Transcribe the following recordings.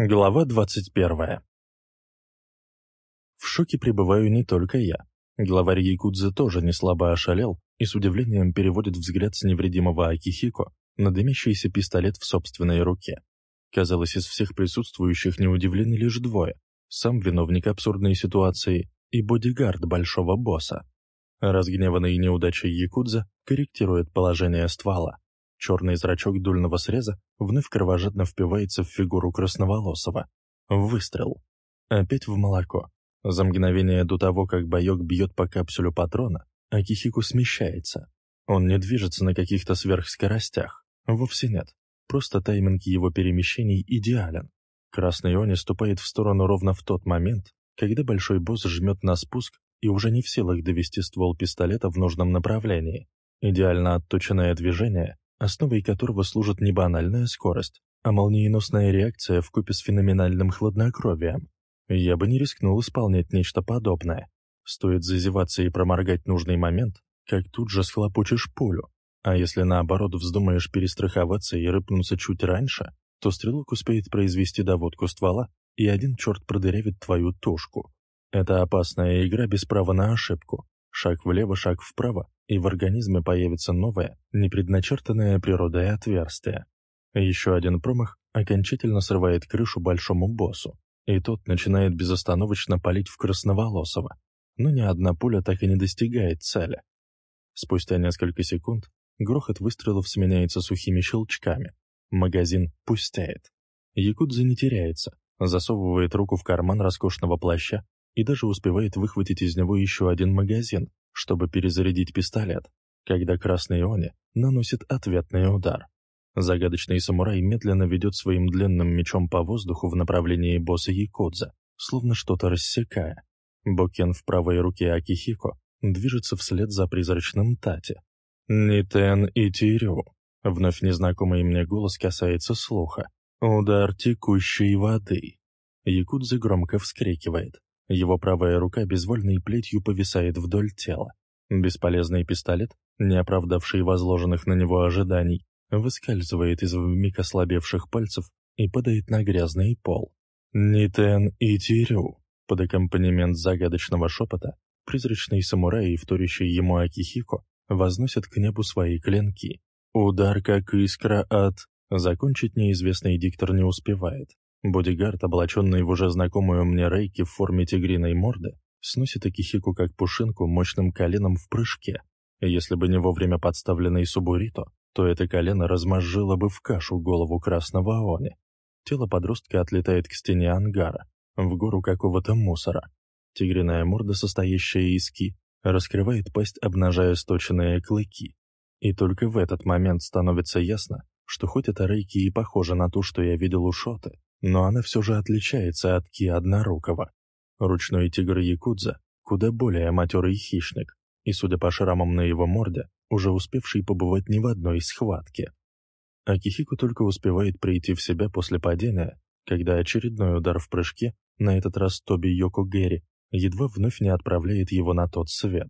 Глава 21. В шоке пребываю не только я. Главарь Якудзы тоже не слабо ошалел и с удивлением переводит взгляд с невредимого Акихико на дымящийся пистолет в собственной руке. Казалось, из всех присутствующих не удивлены лишь двое. Сам виновник абсурдной ситуации и бодигард большого босса. Разгневанный неудачей Якудза корректирует положение ствола. Черный зрачок дульного среза вновь кровожадно впивается в фигуру красноволосого. Выстрел. Опять в молоко. За мгновение до того, как боек бьет по капсулю патрона, Акихику смещается. Он не движется на каких-то сверхскоростях. Вовсе нет. Просто тайминг его перемещений идеален. Красный Они ступает в сторону ровно в тот момент, когда большой босс жмет на спуск и уже не в силах довести ствол пистолета в нужном направлении. Идеально отточенное движение основой которого служит не банальная скорость, а молниеносная реакция в купе с феноменальным хладнокровием. Я бы не рискнул исполнять нечто подобное. Стоит зазеваться и проморгать нужный момент, как тут же схлопочешь пулю. А если наоборот вздумаешь перестраховаться и рыпнуться чуть раньше, то стрелок успеет произвести доводку ствола, и один черт продырявит твою тушку. Это опасная игра без права на ошибку. Шаг влево, шаг вправо, и в организме появится новое, непредначертанное природой отверстие. Еще один промах окончательно срывает крышу большому боссу, и тот начинает безостановочно палить в красноволосого, но ни одна пуля так и не достигает цели. Спустя несколько секунд грохот выстрелов сменяется сухими щелчками. Магазин пустеет. Якудза не теряется, засовывает руку в карман роскошного плаща и даже успевает выхватить из него еще один магазин, чтобы перезарядить пистолет, когда красный Они наносит ответный удар. Загадочный самурай медленно ведет своим длинным мечом по воздуху в направлении босса Якудза, словно что-то рассекая. Бокен в правой руке Акихико движется вслед за призрачным Тати. «Нитен и Тирю». Вновь незнакомый мне голос касается слуха. «Удар текущей воды». Якудза громко вскрикивает. Его правая рука безвольной плетью повисает вдоль тела. Бесполезный пистолет, не оправдавший возложенных на него ожиданий, выскальзывает из вмиг ослабевших пальцев и падает на грязный пол. «Нитен и Тирю!» Под аккомпанемент загадочного шепота призрачный самурай и вторящий ему Акихико возносят к небу свои клинки. Удар как искра от... Закончить неизвестный диктор не успевает. Бодигард, облаченный в уже знакомую мне рейки в форме тигриной морды, сносит Акихику как пушинку мощным коленом в прыжке. если бы не вовремя подставленный Субурито, то это колено размозжило бы в кашу голову красного Они. Тело подростка отлетает к стене ангара, в гору какого-то мусора. Тигриная морда, состоящая из ки, раскрывает пасть, обнажая сточенные клыки. И только в этот момент становится ясно, что хоть эта рейки и похожа на ту, что я видел у Шоты, но она все же отличается от Ки Однорукого. Ручной тигр Якудза куда более матерый хищник, и, судя по шрамам на его морде, уже успевший побывать не в одной схватке. Акихику только успевает прийти в себя после падения, когда очередной удар в прыжке, на этот раз Тоби Йоко Гэри, едва вновь не отправляет его на тот свет.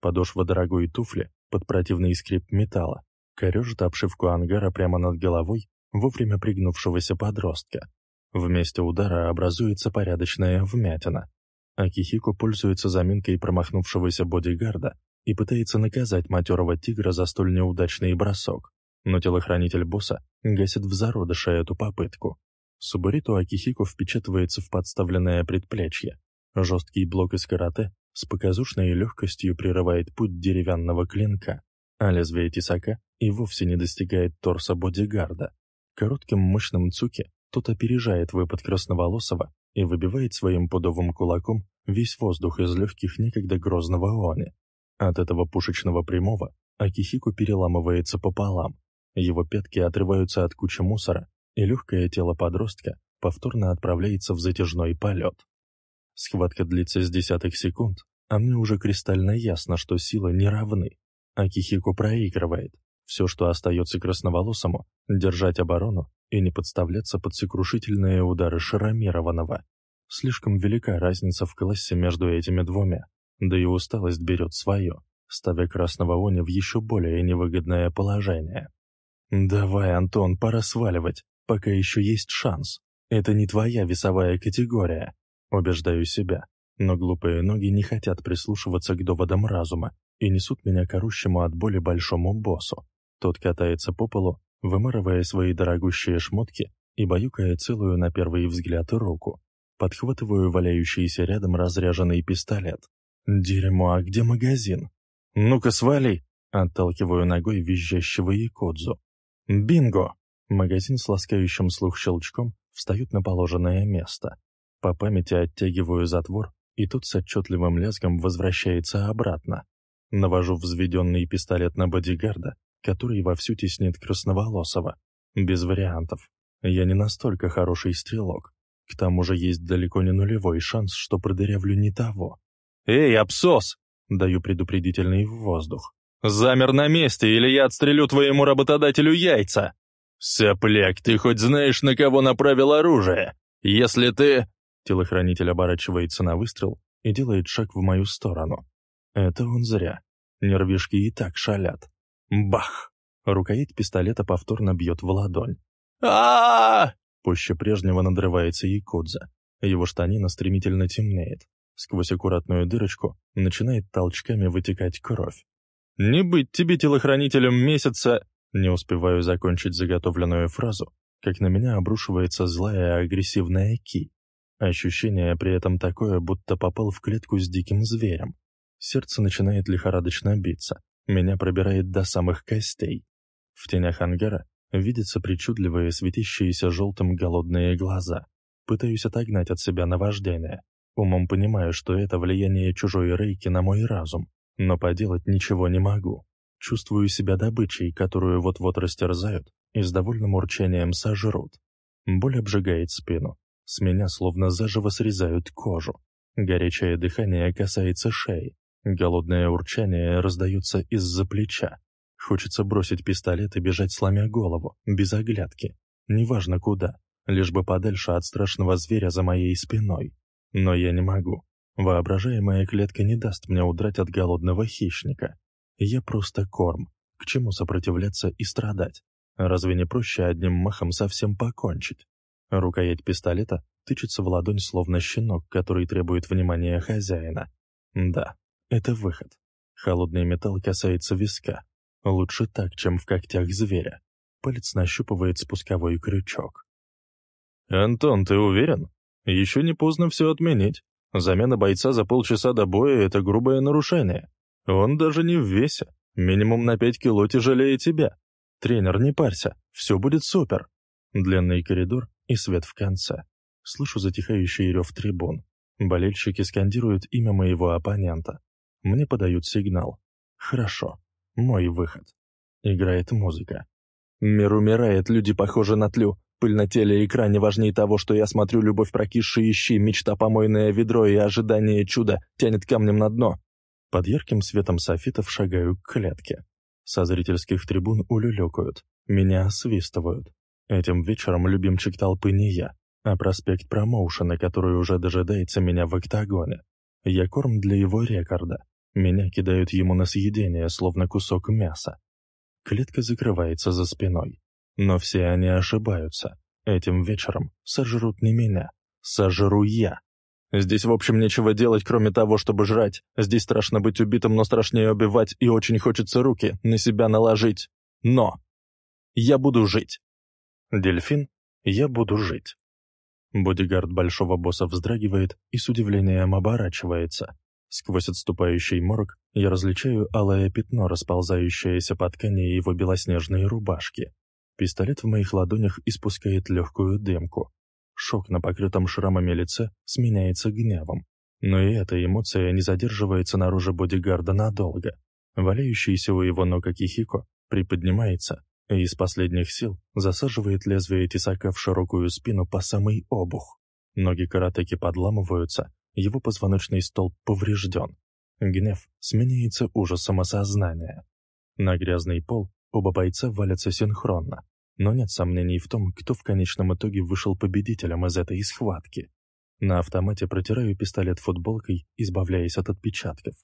Подошва дорогой туфли под противный скрип металла корежит обшивку ангара прямо над головой вовремя пригнувшегося подростка. В месте удара образуется порядочная вмятина. Акихико пользуется заминкой промахнувшегося бодигарда и пытается наказать матерого тигра за столь неудачный бросок. Но телохранитель босса гасит в зародыше эту попытку. Субариту Акихико впечатывается в подставленное предплечье. Жесткий блок из карате с показушной легкостью прерывает путь деревянного клинка, а лезвие тесака и вовсе не достигает торса бодигарда. Коротким мощным цуки тот опережает выпад красноволосого и выбивает своим пудовым кулаком весь воздух из легких некогда грозного Они. От этого пушечного прямого Акихику переламывается пополам. Его пятки отрываются от кучи мусора, и легкое тело подростка повторно отправляется в затяжной полет. Схватка длится с десятых секунд, а мне уже кристально ясно, что силы не равны. Акихику проигрывает. Все, что остается красноволосому, держать оборону и не подставляться под сокрушительные удары Шаромированного. Слишком велика разница в классе между этими двумя, да и усталость берет свое, ставя красного Они в еще более невыгодное положение. «Давай, Антон, пора сваливать, пока еще есть шанс», Это не твоя весовая категория. Убеждаю себя. Но глупые ноги не хотят прислушиваться к доводам разума и несут меня к орущему от боли большому боссу. Тот катается по полу, вымарывая свои дорогущие шмотки и баюкая целую на первый взгляд руку. Подхватываю валяющийся рядом разряженный пистолет. «Дерьмо, а где магазин?» «Ну-ка, свали!» Отталкиваю ногой визжащего якудзу. «Бинго!» Магазин с ласкающим слух щелчком встает на положенное место. По памяти оттягиваю затвор, и тут с отчетливым лязгом возвращается обратно. Навожу взведенный пистолет на бодигарда, который вовсю теснит Красноволосого. Без вариантов. Я не настолько хороший стрелок. К тому же есть далеко не нулевой шанс, что продырявлю не того. «Эй, абсос!» — даю предупредительный в воздух. «Замер на месте, или я отстрелю твоему работодателю яйца!» «Сопляк, ты хоть знаешь, на кого направил оружие? Если ты...» Телохранитель оборачивается на выстрел и делает шаг в мою сторону. Это он зря. Нервишки и так шалят. Бах! Рукоять пистолета повторно бьет в ладонь. а Пуще прежнего надрывается Якудза. Его штанина стремительно темнеет. Сквозь аккуратную дырочку начинает толчками вытекать кровь. «Не быть тебе телохранителем месяца!» Не успеваю закончить заготовленную фразу, как на меня обрушивается злая агрессивная Ки. Ощущение при этом такое, будто попал в клетку с диким зверем. Сердце начинает лихорадочно биться, меня пробирает до самых костей. В тенях ангара видятся причудливые, светящиеся желтым голодные глаза. Пытаюсь отогнать от себя наваждение. Умом понимаю, что это влияние чужой рейки на мой разум, но поделать ничего не могу. Чувствую себя добычей, которую вот-вот растерзают и с довольным урчанием сожрут. Боль обжигает спину, с меня словно заживо срезают кожу. Горячее дыхание касается шеи. Голодное урчание раздается из-за плеча. Хочется бросить пистолет и бежать, сломя голову, без оглядки. Неважно куда, лишь бы подальше от страшного зверя за моей спиной. Но я не могу. Воображаемая клетка не даст мне удрать от голодного хищника. Я просто корм. К чему сопротивляться и страдать? Разве не проще одним махом совсем покончить? Рукоять пистолета тычется в ладонь, словно щенок, который требует внимания хозяина. Да, это выход. Холодный металл касается виска. Лучше так, чем в когтях зверя. Палец нащупывает спусковой крючок. «Антон, ты уверен? Еще не поздно все отменить. Замена бойца за полчаса до боя — это грубое нарушение. Он даже не в весе. Минимум на пять кило тяжелее тебя. Тренер, не парься, все будет супер». Длинный коридор, и свет в конце. Слышу затихающий рев трибун. Болельщики скандируют имя моего оппонента. Мне подают сигнал. Хорошо. Мой выход. Играет музыка. Мир умирает, люди похожи на тлю. Пыль на теле экране важнее того, что я смотрю любовь прокисшие ищи, мечта помойное ведро и ожидание чуда тянет камнем на дно. Под ярким светом софитов шагаю к клетке. Со зрительских трибун улюлюкают. Меня освистывают. Этим вечером любимчик толпы не я, а проспект промоушена, который уже дожидается меня в октагоне. Я корм для его рекорда. Меня кидают ему на съедение, словно кусок мяса. Клетка закрывается за спиной. Но все они ошибаются. Этим вечером сожрут не меня, сожру я. Здесь, в общем, нечего делать, кроме того, чтобы жрать. Здесь страшно быть убитым, но страшнее убивать, и очень хочется руки на себя наложить. Но я буду жить. Дельфин, я буду жить. Бодигард большого босса вздрагивает и с удивлением оборачивается. Сквозь отступающий морг я различаю алое пятно, расползающееся по ткани его белоснежной рубашки. Пистолет в моих ладонях испускает легкую дымку. Шок на покрытом шрамами лице сменяется гневом. Но и эта эмоция не задерживается наружу бодигарда надолго. Валяющийся у его ног Акихико приподнимается и из последних сил засаживает лезвие тесака в широкую спину по самый обух. Ноги каратеки подламываются, его позвоночный столб поврежден. Гнев сменяется ужасом осознания. На грязный пол оба бойца валятся синхронно, но нет сомнений в том, кто в конечном итоге вышел победителем из этой схватки. На автомате протираю пистолет футболкой, избавляясь от отпечатков.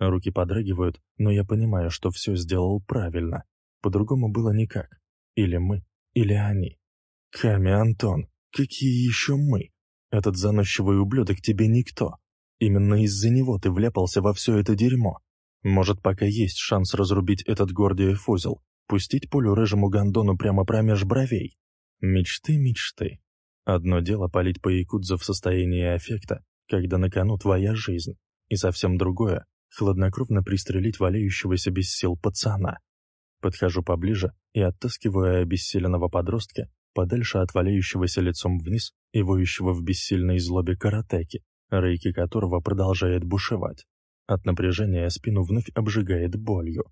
Руки подрагивают, но я понимаю, что все сделал правильно. По-другому было никак. Или мы, или они. Ками Антон, Какие еще мы? Этот заносчивый ублюдок тебе никто. Именно из-за него ты вляпался во все это дерьмо. Может, пока есть шанс разрубить этот Гордиев узел, пустить пулю рыжему гондону прямо промеж бровей. Мечты, мечты. Одно дело палить по якудзу в состоянии аффекта, когда на кону твоя жизнь, и совсем другое — хладнокровно пристрелить валяющегося без сил пацана. Подхожу поближе и оттаскиваю обессиленного подростка подальше от валяющегося лицом вниз и воющего в бессильной злобе каратеки, рейки которого продолжает бушевать. От напряжения спину вновь обжигает болью.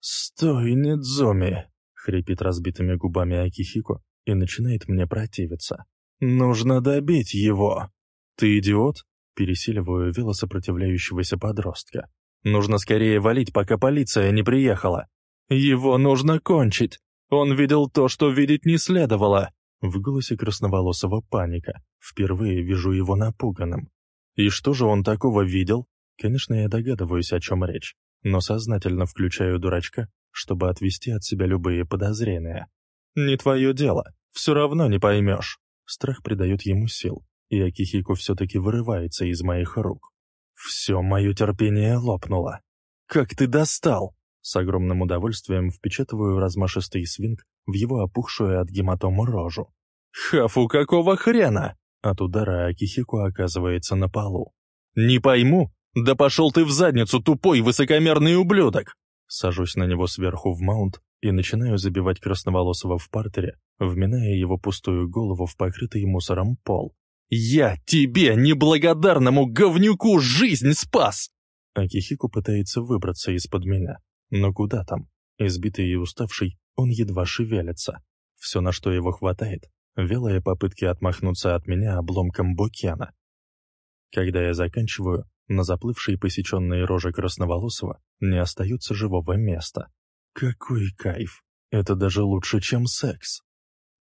«Стой, Недзуми!» — хрипит разбитыми губами Акихико и начинает мне противиться. «Нужно добить его!» «Ты идиот?» — пересиливаю велосопротивляющегося подростка. «Нужно скорее валить, пока полиция не приехала!» «Его нужно кончить! Он видел то, что видеть не следовало!» В голосе красноволосого паника. Впервые вижу его напуганным. И что же он такого видел? Конечно, я догадываюсь, о чем речь, но сознательно включаю дурачка, чтобы отвести от себя любые подозрения. «Не твое дело, все равно не поймешь». Страх придает ему сил, и Акихико все-таки вырывается из моих рук. Все мое терпение лопнуло. «Как ты достал!» С огромным удовольствием впечатываю размашистый свинг в его опухшую от гематому рожу. «Хафу, какого хрена?» От удара Акихико оказывается на полу. «Не пойму. Да пошел ты в задницу, тупой высокомерный ублюдок!» Сажусь на него сверху в маунт и начинаю забивать красноволосого в партере, вминая его пустую голову в покрытый мусором пол. «Я тебе, неблагодарному говнюку, жизнь спас!» Акихико пытается выбраться из-под меня, но куда там? Избитый и уставший, он едва шевелится. Все, на что его хватает, велая попытки отмахнуться от меня обломком букена. Когда я заканчиваю, на заплывшей посеченной роже красноволосого не остается живого места. Какой кайф! Это даже лучше, чем секс.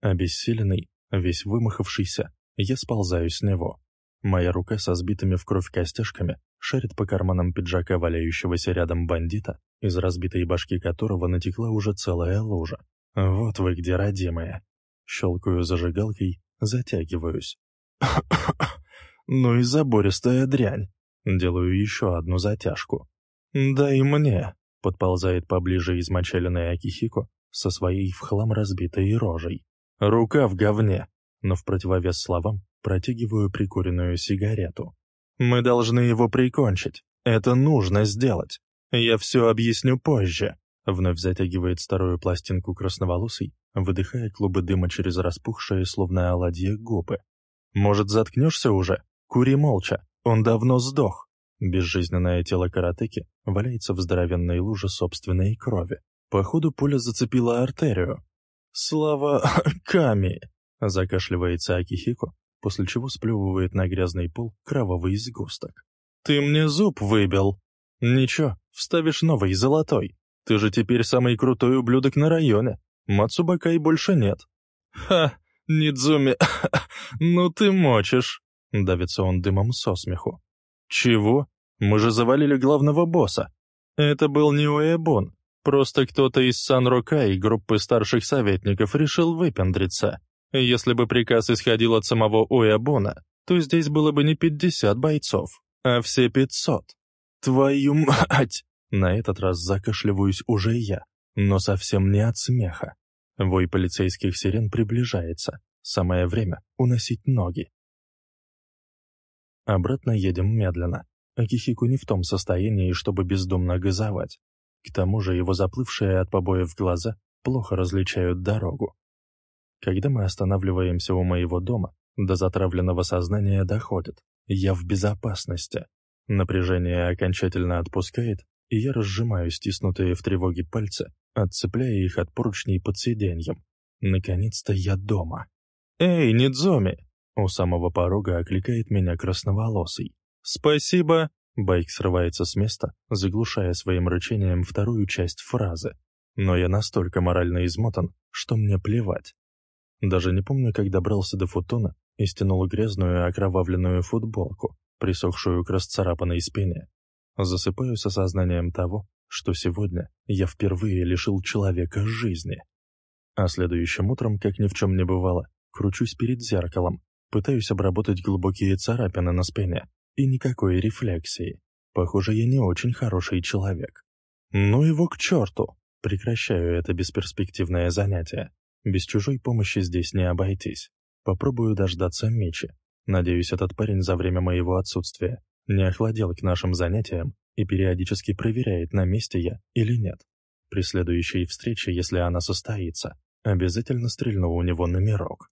Обессиленный, весь вымахавшийся, я сползаю с него. Моя рука со сбитыми в кровь костяшками шарит по карманам пиджака валяющегося рядом бандита, из разбитой башки которого натекла уже целая лужа. Вот вы где, родимые. Щелкаю зажигалкой, затягиваюсь. ну и забористая дрянь. Делаю еще одну затяжку. «Да и мне», — подползает поближе измочаленная Акихико со своей в хлам разбитой рожей. «Рука в говне», но в противовес словам протягиваю прикуренную сигарету. «Мы должны его прикончить. Это нужно сделать. Я все объясню позже», — вновь затягивает старую пластинку красноволосый, выдыхая клубы дыма через распухшие, словно оладьи, губы. «Может, заткнешься уже? Кури молча. Он давно сдох». Безжизненное тело каратеки валяется в здоровенной луже собственной крови. Походу, пуля зацепила артерию. «Слава Ками!» — закашливается Акихико, после чего сплевывает на грязный пол кровавый сгусток. «Ты мне зуб выбил!» «Ничего, вставишь новый, золотой. Ты же теперь самый крутой ублюдок на районе. Мацубакай больше нет». «Ха, Нидзуми, ну ты мочишь!» Давится он дымом со смеху. «Чего? Мы же завалили главного босса!» «Это был не Уэбун. Просто кто-то из Сан-Рока и группы старших советников решил выпендриться. Если бы приказ исходил от самого Уэбуна, то здесь было бы не пятьдесят бойцов, а все пятьсот. Твою мать! На этот раз закашливаюсь уже я, но совсем не от смеха. Вой полицейских сирен приближается. Самое время уносить ноги. Обратно едем медленно. Акихику не в том состоянии, чтобы бездумно газовать. К тому же его заплывшие от побоев глаза плохо различают дорогу. Когда мы останавливаемся у моего дома, до затравленного сознания доходит. Я в безопасности. Напряжение окончательно отпускает, и я разжимаю стиснутые в тревоге пальцы, отцепляя их от поручней под сиденьем. Наконец-то я дома. «Эй, Нидзоми!» У самого порога окликает меня красноволосый. «Спасибо!» Байк срывается с места, заглушая своим рычанием вторую часть фразы. Но я настолько морально измотан, что мне плевать. Даже не помню, как добрался до футона и стянул грязную окровавленную футболку, присохшую к расцарапанной спине. Засыпаю с осознанием того, что сегодня я впервые лишил человека жизни. А следующим утром, как ни в чем не бывало, Кручусь перед зеркалом, пытаюсь обработать глубокие царапины на спине, и никакой рефлексии. Похоже, я не очень хороший человек. Ну его к черту! Прекращаю это бесперспективное занятие. Без чужой помощи здесь не обойтись. Попробую дождаться Мичи. Надеюсь, этот парень за время моего отсутствия не охладел к нашим занятиям и периодически проверяет, на месте я или нет. При следующей встрече, если она состоится, обязательно стрельну у него номерок.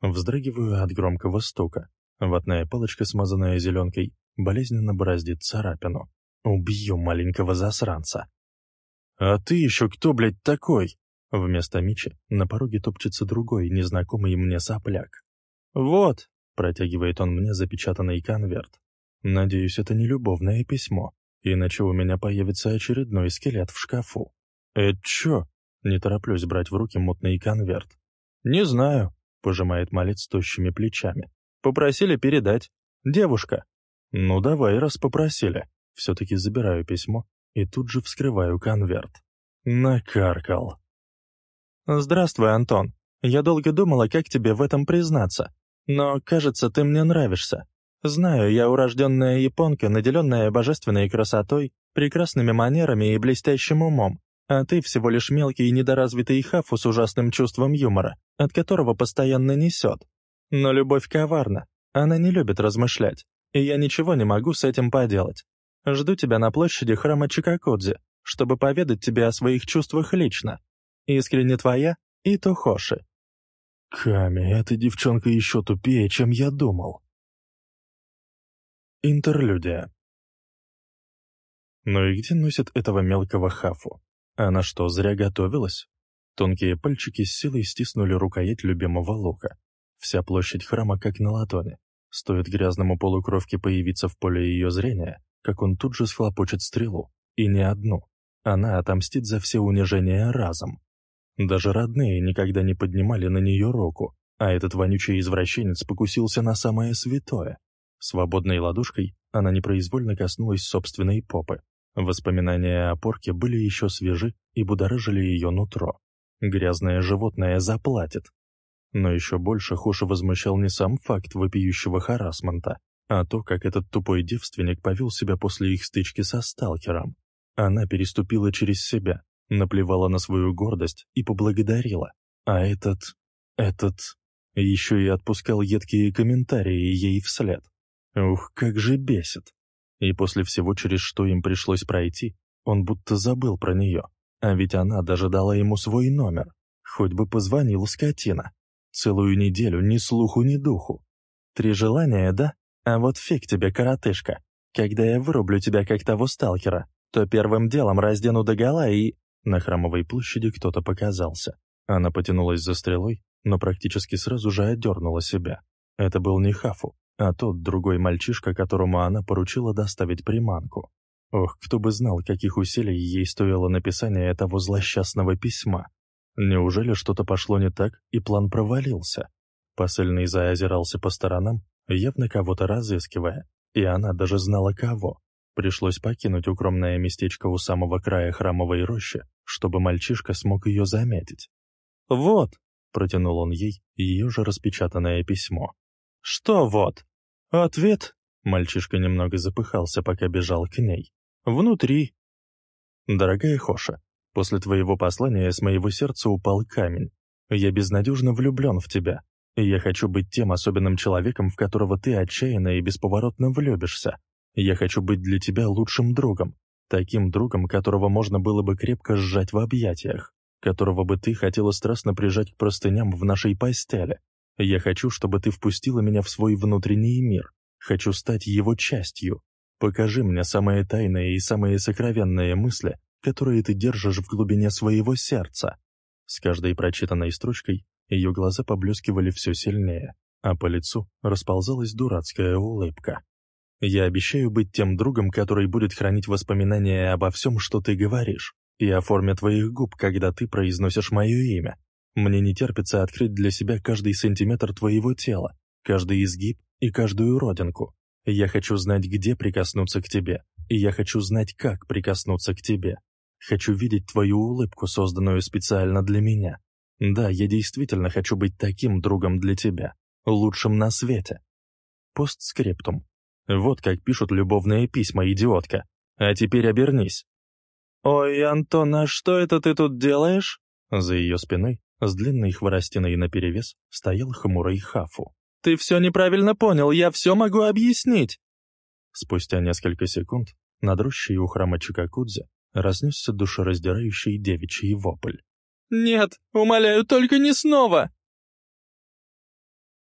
Вздрагиваю от громкого стука. Ватная палочка, смазанная зеленкой, болезненно бороздит царапину. Убью маленького засранца. «А ты еще кто, блядь, такой?» Вместо Мичи на пороге топчется другой, незнакомый мне сопляк. «Вот», — протягивает он мне запечатанный конверт. «Надеюсь, это не любовное письмо, иначе у меня появится очередной скелет в шкафу». «Это чё?» Не тороплюсь брать в руки мутный конверт. «Не знаю», — пожимает малец тощими плечами. «Попросили передать. Девушка». «Ну давай, раз попросили». Все-таки забираю письмо и тут же вскрываю конверт. Накаркал. «Здравствуй, Антон. Я долго думала, как тебе в этом признаться. Но, кажется, ты мне нравишься. Знаю, я урожденная японка, наделенная божественной красотой, прекрасными манерами и блестящим умом, а ты всего лишь мелкий и недоразвитый хафу с ужасным чувством юмора, от которого постоянно несет. Но любовь коварна, она не любит размышлять, и я ничего не могу с этим поделать. Жду тебя на площади храма Чикакодзи, чтобы поведать тебе о своих чувствах лично. Искренне твоя и Тохоши». «Ками, эта девчонка еще тупее, чем я думал». Интерлюдия. Ну и где носит этого мелкого хафу? Она что, зря готовилась? Тонкие пальчики с силой стиснули рукоять любимого лука. Вся площадь храма как на ладони. Стоит грязному полукровке появиться в поле ее зрения, как он тут же схлопочет стрелу. И не одну. Она отомстит за все унижения разом. Даже родные никогда не поднимали на нее руку, а этот вонючий извращенец покусился на самое святое. Свободной ладошкой она непроизвольно коснулась собственной попы. Воспоминания о порке были еще свежи и будоражили ее нутро. Грязное животное заплатит. Но еще больше Хоша возмущал не сам факт вопиющего харасмента, а то, как этот тупой девственник повел себя после их стычки со сталкером. Она переступила через себя, наплевала на свою гордость и поблагодарила. А этот... этот... еще и отпускал едкие комментарии ей вслед. Ух, как же бесит. И после всего, через что им пришлось пройти, он будто забыл про нее. А ведь она даже дала ему свой номер. Хоть бы позвонил скотина. Целую неделю ни слуху, ни духу. Три желания, да? А вот фиг тебе, коротышка. Когда я вырублю тебя, как того сталкера, то первым делом раздену догола и... На храмовой площади кто-то показался. Она потянулась за стрелой, но практически сразу же отдернула себя. Это был не Хафу, а тот другой мальчишка, которому она поручила доставить приманку. Ох, кто бы знал, каких усилий ей стоило написание этого злосчастного письма. Неужели что-то пошло не так, и план провалился? Посыльный заозирался по сторонам, явно кого-то разыскивая, и она даже знала кого. Пришлось покинуть укромное местечко у самого края храмовой рощи, чтобы мальчишка смог ее заметить. «Вот!» — протянул он ей ее же распечатанное письмо. «Что вот?» «Ответ?» — мальчишка немного запыхался, пока бежал к ней. «Внутри». «Дорогая Хоша, после твоего послания с моего сердца упал камень. Я безнадежно влюблен в тебя, и я хочу быть тем особенным человеком, в которого ты отчаянно и бесповоротно влюбишься. Я хочу быть для тебя лучшим другом, таким другом, которого можно было бы крепко сжать в объятиях, которого бы ты хотела страстно прижать к простыням в нашей постели. Я хочу, чтобы ты впустила меня в свой внутренний мир. Хочу стать его частью. Покажи мне самые тайные и самые сокровенные мысли, которые ты держишь в глубине своего сердца. С каждой прочитанной строчкой ее глаза поблескивали все сильнее, а по лицу расползалась дурацкая улыбка. Я обещаю быть тем другом, который будет хранить воспоминания обо всем, что ты говоришь, и о форме твоих губ, когда ты произносишь мое имя. Мне не терпится открыть для себя каждый сантиметр твоего тела, каждый изгиб и каждую родинку. Я хочу знать, где прикоснуться к тебе, и я хочу знать, как прикоснуться к тебе. Хочу видеть твою улыбку, созданную специально для меня. Да, я действительно хочу быть таким другом для тебя, лучшим на свете. Постскриптум. Вот как пишут любовные письма, идиотка. А теперь обернись. «Ой, Антон, а что это ты тут делаешь?» За ее спиной, с длинной хворостиной наперевес, стоял хмурый Хафу. «Ты все неправильно понял, я все могу объяснить!» Спустя несколько секунд над рощей у храма Чикакудзе разнесся душераздирающий девичий вопль. «Нет, умоляю, только не снова!»